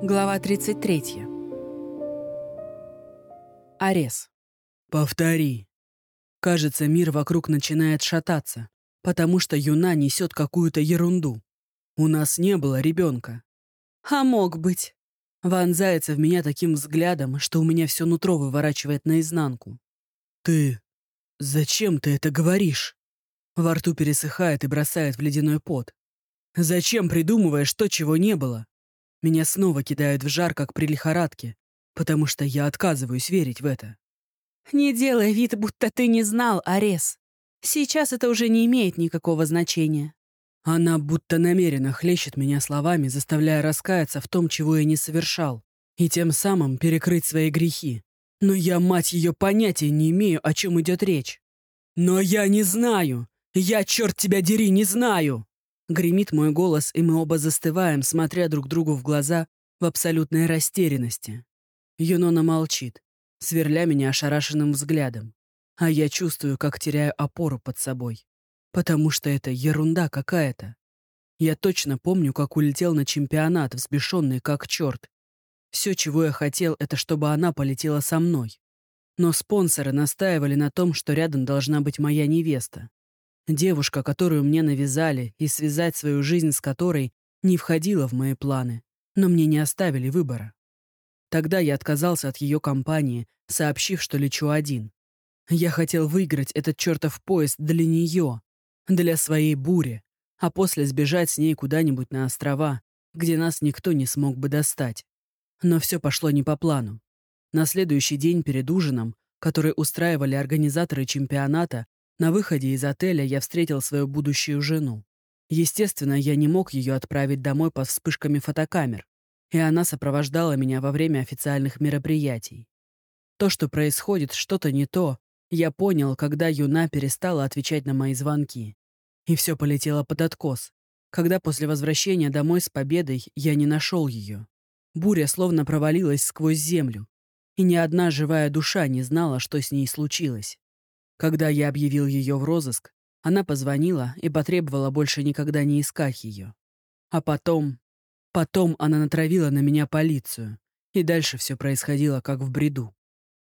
Глава 33. Арес. «Повтори». Кажется, мир вокруг начинает шататься, потому что Юна несет какую-то ерунду. У нас не было ребенка. А мог быть. Вонзается в меня таким взглядом, что у меня все нутро выворачивает наизнанку. «Ты... зачем ты это говоришь?» Во рту пересыхает и бросает в ледяной пот. «Зачем придумываешь то, чего не было?» Меня снова кидают в жар, как при лихорадке, потому что я отказываюсь верить в это. «Не делай вид, будто ты не знал, Арес. Сейчас это уже не имеет никакого значения». Она будто намеренно хлещет меня словами, заставляя раскаяться в том, чего я не совершал, и тем самым перекрыть свои грехи. Но я, мать ее, понятия не имею, о чем идет речь. «Но я не знаю! Я, черт тебя дери, не знаю!» Гремит мой голос, и мы оба застываем, смотря друг другу в глаза в абсолютной растерянности. Юнона молчит, сверля меня ошарашенным взглядом. А я чувствую, как теряю опору под собой. Потому что это ерунда какая-то. Я точно помню, как улетел на чемпионат, взбешенный как черт. Все, чего я хотел, это чтобы она полетела со мной. Но спонсоры настаивали на том, что рядом должна быть моя невеста. Девушка, которую мне навязали, и связать свою жизнь с которой не входила в мои планы, но мне не оставили выбора. Тогда я отказался от ее компании, сообщив, что лечу один. Я хотел выиграть этот чертов поезд для нее, для своей бури, а после сбежать с ней куда-нибудь на острова, где нас никто не смог бы достать. Но все пошло не по плану. На следующий день перед ужином, который устраивали организаторы чемпионата, на выходе из отеля я встретил свою будущую жену. Естественно, я не мог ее отправить домой под вспышками фотокамер, и она сопровождала меня во время официальных мероприятий. То, что происходит, что-то не то, я понял, когда Юна перестала отвечать на мои звонки. И все полетело под откос, когда после возвращения домой с победой я не нашел ее. Буря словно провалилась сквозь землю, и ни одна живая душа не знала, что с ней случилось. Когда я объявил ее в розыск, она позвонила и потребовала больше никогда не искать ее. А потом... Потом она натравила на меня полицию, и дальше все происходило как в бреду.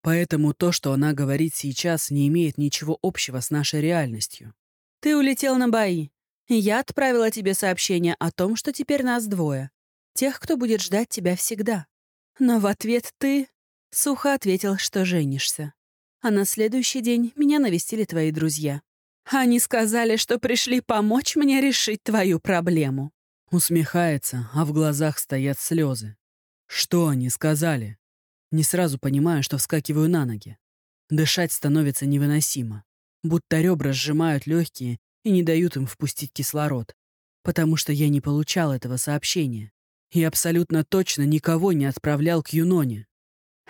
Поэтому то, что она говорит сейчас, не имеет ничего общего с нашей реальностью. «Ты улетел на бои. Я отправила тебе сообщение о том, что теперь нас двое. Тех, кто будет ждать тебя всегда. Но в ответ ты...» Сухо ответил, что женишься а на следующий день меня навестили твои друзья. Они сказали, что пришли помочь мне решить твою проблему». Усмехается, а в глазах стоят слезы. Что они сказали? Не сразу понимаю, что вскакиваю на ноги. Дышать становится невыносимо. Будто ребра сжимают легкие и не дают им впустить кислород. Потому что я не получал этого сообщения. И абсолютно точно никого не отправлял к Юноне.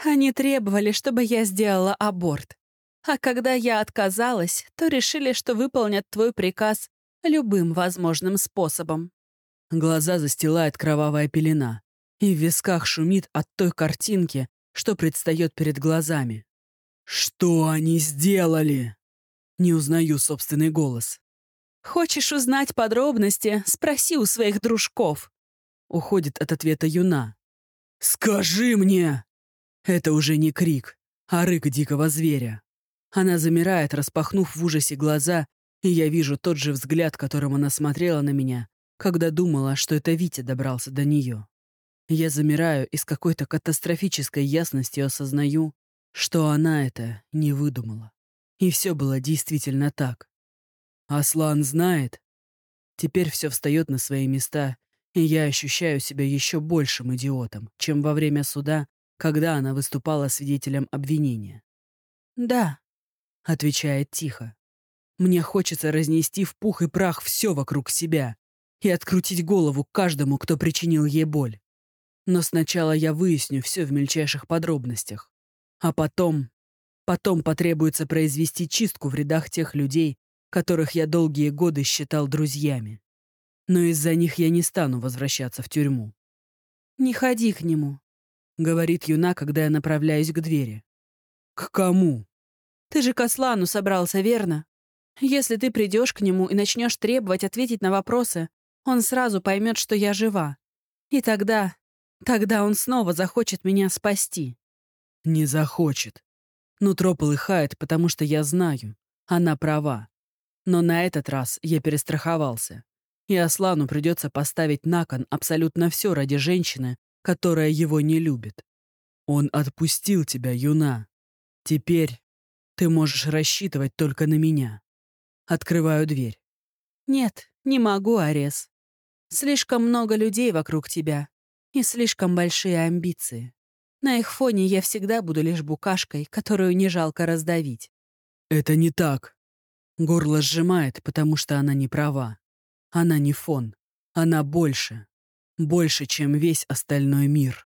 Они требовали, чтобы я сделала аборт. А когда я отказалась, то решили, что выполнят твой приказ любым возможным способом. Глаза застилает кровавая пелена, и в висках шумит от той картинки, что предстает перед глазами. «Что они сделали?» Не узнаю собственный голос. «Хочешь узнать подробности? Спроси у своих дружков». Уходит от ответа Юна. «Скажи мне!» Это уже не крик, а рык дикого зверя. Она замирает, распахнув в ужасе глаза, и я вижу тот же взгляд, которым она смотрела на меня, когда думала, что это Витя добрался до нее. Я замираю и с какой-то катастрофической ясностью осознаю, что она это не выдумала. И все было действительно так. Аслан знает. Теперь все встает на свои места, и я ощущаю себя еще большим идиотом, чем во время суда, когда она выступала свидетелем обвинения. «Да», — отвечает тихо. «Мне хочется разнести в пух и прах все вокруг себя и открутить голову каждому, кто причинил ей боль. Но сначала я выясню все в мельчайших подробностях. А потом... Потом потребуется произвести чистку в рядах тех людей, которых я долгие годы считал друзьями. Но из-за них я не стану возвращаться в тюрьму. «Не ходи к нему», — говорит Юна, когда я направляюсь к двери. «К кому?» «Ты же к Аслану собрался, верно? Если ты придешь к нему и начнешь требовать ответить на вопросы, он сразу поймет, что я жива. И тогда... Тогда он снова захочет меня спасти. Не захочет. Нутро полыхает, потому что я знаю, она права. Но на этот раз я перестраховался. И Аслану придется поставить на кон абсолютно все ради женщины, которая его не любит. Он отпустил тебя, юна. Теперь ты можешь рассчитывать только на меня. Открываю дверь. Нет, не могу, Арес. Слишком много людей вокруг тебя и слишком большие амбиции. На их фоне я всегда буду лишь букашкой, которую не жалко раздавить. Это не так. Горло сжимает, потому что она не права. Она не фон. Она больше. Больше, чем весь остальной мир.